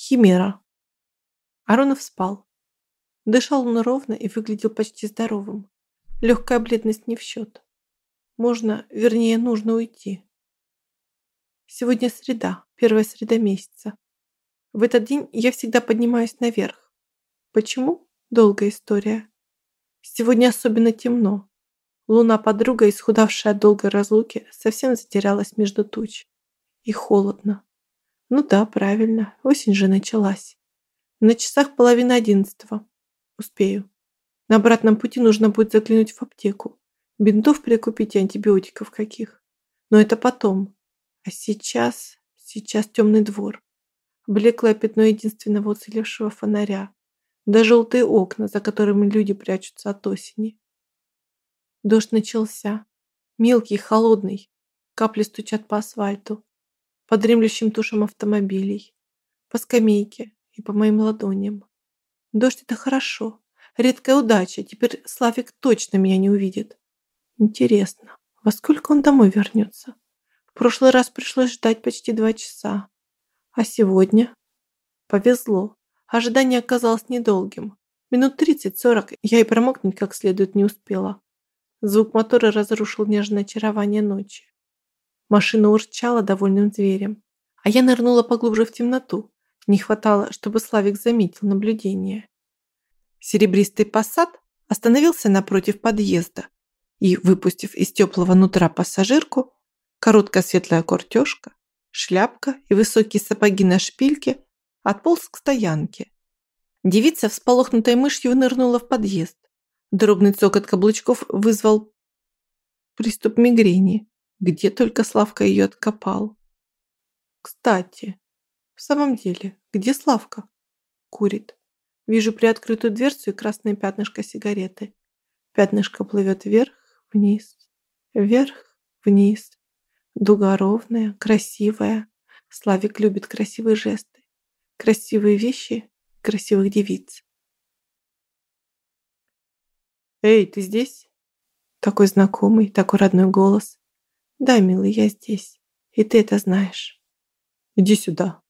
Химера. Аронов спал. Дышал он ровно и выглядел почти здоровым. Легкая бледность не в счет. Можно, вернее, нужно уйти. Сегодня среда, первая среда месяца. В этот день я всегда поднимаюсь наверх. Почему? Долгая история. Сегодня особенно темно. Луна-подруга, исхудавшая от долгой разлуки, совсем затерялась между туч. И холодно. Ну да, правильно, осень же началась. На часах половина одиннадцатого. Успею. На обратном пути нужно будет заглянуть в аптеку. Бинтов прикупить и антибиотиков каких. Но это потом. А сейчас... Сейчас темный двор. Блеклое пятно единственного уцелевшего фонаря. Да желтые окна, за которыми люди прячутся от осени. Дождь начался. Мелкий, холодный. Капли стучат по асфальту по дремлющим тушам автомобилей, по скамейке и по моим ладоням. Дождь — это хорошо. Редкая удача. Теперь Славик точно меня не увидит. Интересно, во сколько он домой вернется? В прошлый раз пришлось ждать почти два часа. А сегодня? Повезло. Ожидание оказалось недолгим. Минут тридцать-сорок я и промокнуть как следует не успела. Звук мотора разрушил нежное очарование ночи. Машина урчала довольным зверем. А я нырнула поглубже в темноту. Не хватало, чтобы Славик заметил наблюдение. Серебристый посад остановился напротив подъезда и, выпустив из теплого нутра пассажирку, короткая светлая куртежка, шляпка и высокие сапоги на шпильке, отполз к стоянке. Девица, всполохнутой мышью, нырнула в подъезд. Дробный цокот каблучков вызвал приступ мигрени. Где только Славка ее откопал. Кстати, в самом деле, где Славка? Курит. Вижу приоткрытую дверцу и красное пятнышко сигареты. Пятнышко плывет вверх, вниз, вверх, вниз. Дуга ровная, красивая. Славик любит красивые жесты, красивые вещи, красивых девиц. «Эй, ты здесь?» Такой знакомый, такой родной голос. Да, милый, я здесь. И ты это знаешь. Иди сюда.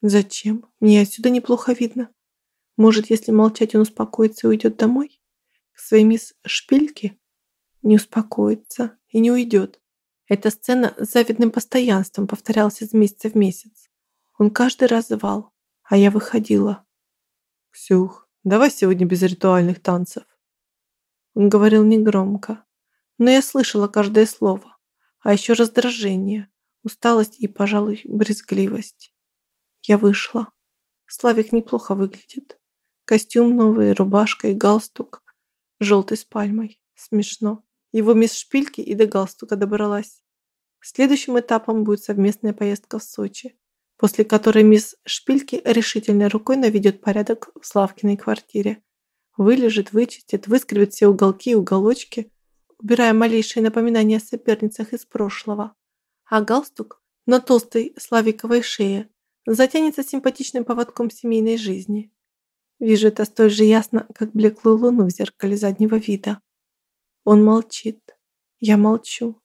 Зачем? Мне отсюда неплохо видно. Может, если молчать, он успокоится и уйдет домой? К своей мисс Шпильке? Не успокоится и не уйдет. Эта сцена с завидным постоянством повторялась из месяца в месяц. Он каждый раз звал, а я выходила. «Ксюх, давай сегодня без ритуальных танцев». Он говорил негромко, но я слышала каждое слово. А еще раздражение, усталость и, пожалуй, брезгливость. Я вышла. Славик неплохо выглядит. Костюм новый, рубашка и галстук. Желтый с пальмой. Смешно. Его мисс Шпильки и до галстука добралась. Следующим этапом будет совместная поездка в Сочи, после которой мисс Шпильки решительной рукой наведет порядок в Славкиной квартире. Вылежит, вычистит, выскребет все уголки и уголочки, убирая малейшие напоминания о соперницах из прошлого. А галстук на толстой славиковой шее затянется симпатичным поводком семейной жизни. Вижу это столь же ясно, как блеклую луну в зеркале заднего вида. Он молчит. Я молчу.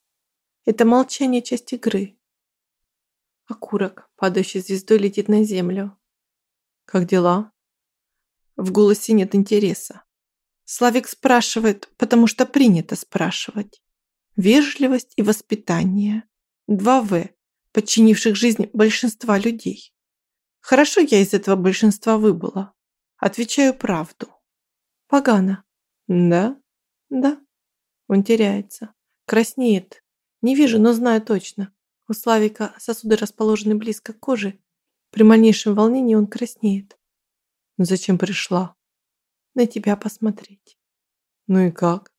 Это молчание часть игры. Окурок, падающий звездой, летит на землю. Как дела? В голосе нет интереса. Славик спрашивает, потому что принято спрашивать. Вежливость и воспитание. Два В, подчинивших жизнь большинства людей. Хорошо я из этого большинства выбыла. Отвечаю правду. Погано. Да? Да. Он теряется. Краснеет. Не вижу, но знаю точно. У Славика сосуды расположены близко к коже. При малейшем волнении он краснеет. Зачем пришла? На тебя посмотреть. Ну и как?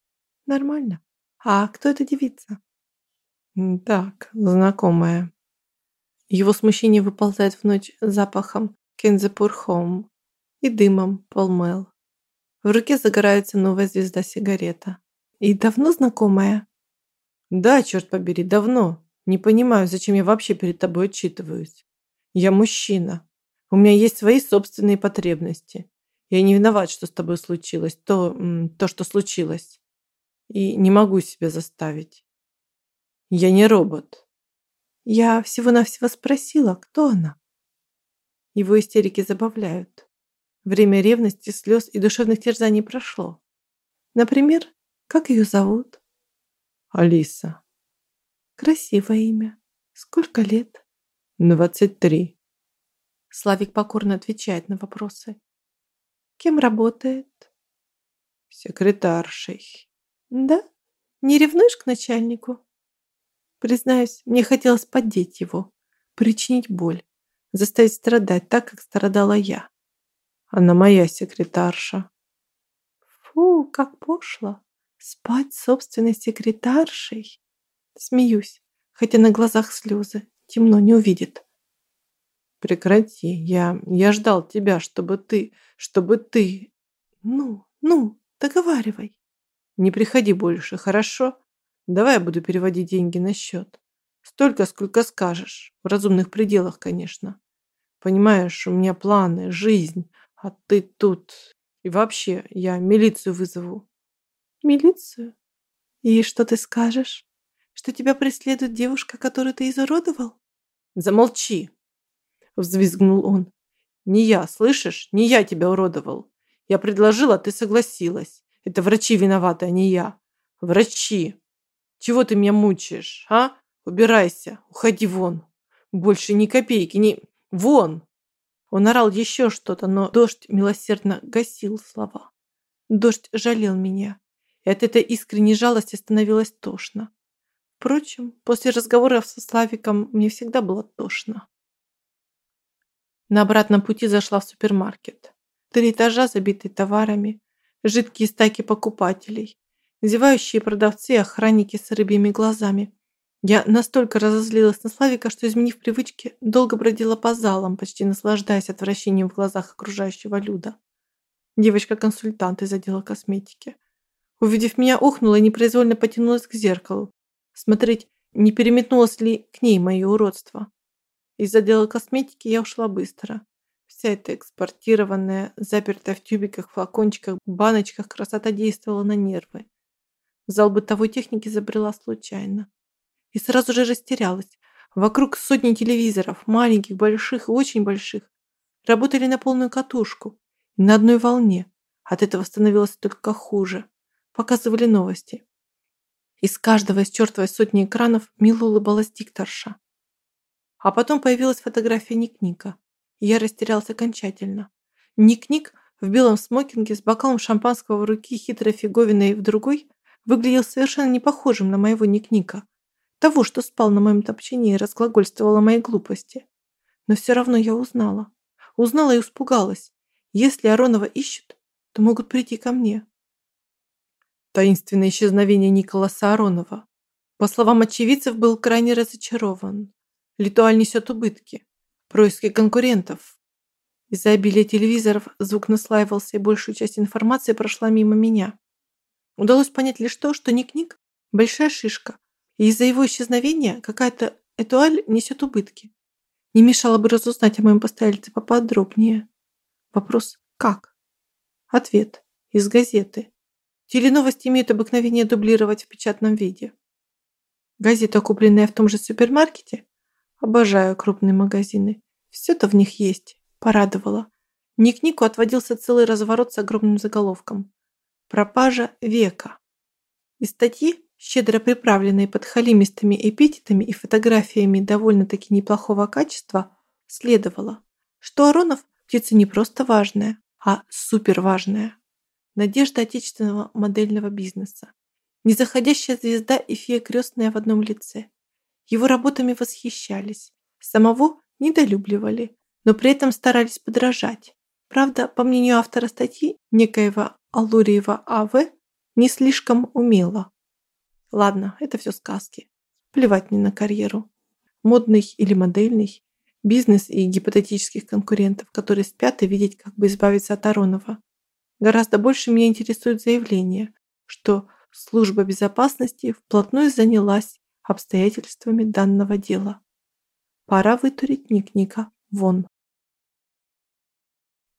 Нормально. А кто эта девица? Так, знакомая. Его смущение выползает в ночь запахом Кензепур Хоум и дымом Полмел. В руке загорается новая звезда сигарета. И давно знакомая? Да, черт побери, давно. Не понимаю, зачем я вообще перед тобой отчитываюсь. Я мужчина. У меня есть свои собственные потребности. Я не виноват, что с тобой случилось, то, то, что случилось. И не могу себя заставить. Я не робот. Я всего-навсего спросила, кто она. Его истерики забавляют. Время ревности, слез и душевных терзаний прошло. Например, как ее зовут? Алиса. Красивое имя. Сколько лет? Двадцать три. Славик покорно отвечает на вопросы. Кем работает? Секретаршей. Да? Не ревнуешь к начальнику? Признаюсь, мне хотелось поддеть его, причинить боль, заставить страдать так, как страдала я. Она моя секретарша. Фу, как пошло. Спать с собственной секретаршей. Смеюсь, хотя на глазах слезы. Темно не увидит. Прекрати, я, я ждал тебя, чтобы ты, чтобы ты... Ну, ну, договаривай. Не приходи больше, хорошо? Давай я буду переводить деньги на счет. Столько, сколько скажешь. В разумных пределах, конечно. Понимаешь, у меня планы, жизнь, а ты тут... И вообще, я милицию вызову. Милицию? И что ты скажешь? Что тебя преследует девушка, которую ты изуродовал? Замолчи, взвизгнул он. Не я, слышишь? Не я тебя уродовал. Я предложила, ты согласилась. Это врачи виноваты, а не я. Врачи. Чего ты меня мучаешь, а? Убирайся, уходи вон. Больше ни копейки, ни... Вон! Он орал еще что-то, но дождь милосердно гасил слова. Дождь жалел меня, и от этой искренней жалости становилось тошно. Впрочем, после разговоров со Славиком мне всегда было тошно. На обратном пути зашла в супермаркет. Три этажа, забитые товарами, жидкие стайки покупателей, зевающие продавцы и охранники с рыбьими глазами. Я настолько разозлилась на Славика, что, изменив привычки, долго бродила по залам, почти наслаждаясь отвращением в глазах окружающего люда. Девочка-консультант из отдела косметики. Увидев меня, ухнула и непроизвольно потянулась к зеркалу. Смотреть, не переметнулось ли к ней мое уродство. Из отдела косметики я ушла быстро. Вся эта экспортированная, запертая в тюбиках, флакончиках, баночках красота действовала на нервы. В зал бытовой техники забрела случайно. И сразу же растерялась. Вокруг сотни телевизоров, маленьких, больших и очень больших. Работали на полную катушку. На одной волне. От этого становилось только хуже. Показывали новости. Из каждого из чертовой сотни экранов мило улыбалась дикторша. А потом появилась фотография Ник-Ника. Я растерялся окончательно. Ник-Ник в белом смокинге с бокалом шампанского в руке хитрой фиговиной в другой выглядел совершенно не похожим на моего Ник-Ника. Того, что спал на моем топчине и разглагольствовал о моей глупости. Но все равно я узнала. Узнала и испугалась. Если Аронова ищут, то могут прийти ко мне. Таинственное исчезновение Николаса Аронова. По словам очевидцев, был крайне разочарован. Литуаль несет убытки. Происки конкурентов. Из-за обилия телевизоров звук наслаивался, и большую часть информации прошла мимо меня. Удалось понять лишь то, что Ник-Ник – большая шишка, и из-за его исчезновения какая-то Этуаль несет убытки. Не мешало бы разузнать о моем постояльце поподробнее. Вопрос «как?» Ответ из газеты. Теленовости имеют обыкновение дублировать в печатном виде. Газета, купленная в том же супермаркете? Обожаю крупные магазины. Все-то в них есть. Порадовало. Ник-Нику отводился целый разворот с огромным заголовком. Пропажа века. Из статьи, щедро приправленной подхалимистыми эпитетами и фотографиями довольно-таки неплохого качества, следовало, что Аронов – птица не просто важная, а суперважная. Надежда отечественного модельного бизнеса. Незаходящая звезда и фея крестная в одном лице. Его работами восхищались, самого недолюбливали, но при этом старались подражать. Правда, по мнению автора статьи, некоего Алуриева А.В. не слишком умело. Ладно, это все сказки. Плевать мне на карьеру. Модный или модельный, бизнес и гипотетических конкурентов, которые спят и видеть, как бы избавиться от Аронова. Гораздо больше меня интересует заявление, что служба безопасности вплотную занялась обстоятельствами данного дела. Пора вытурить Ник-Ника вон.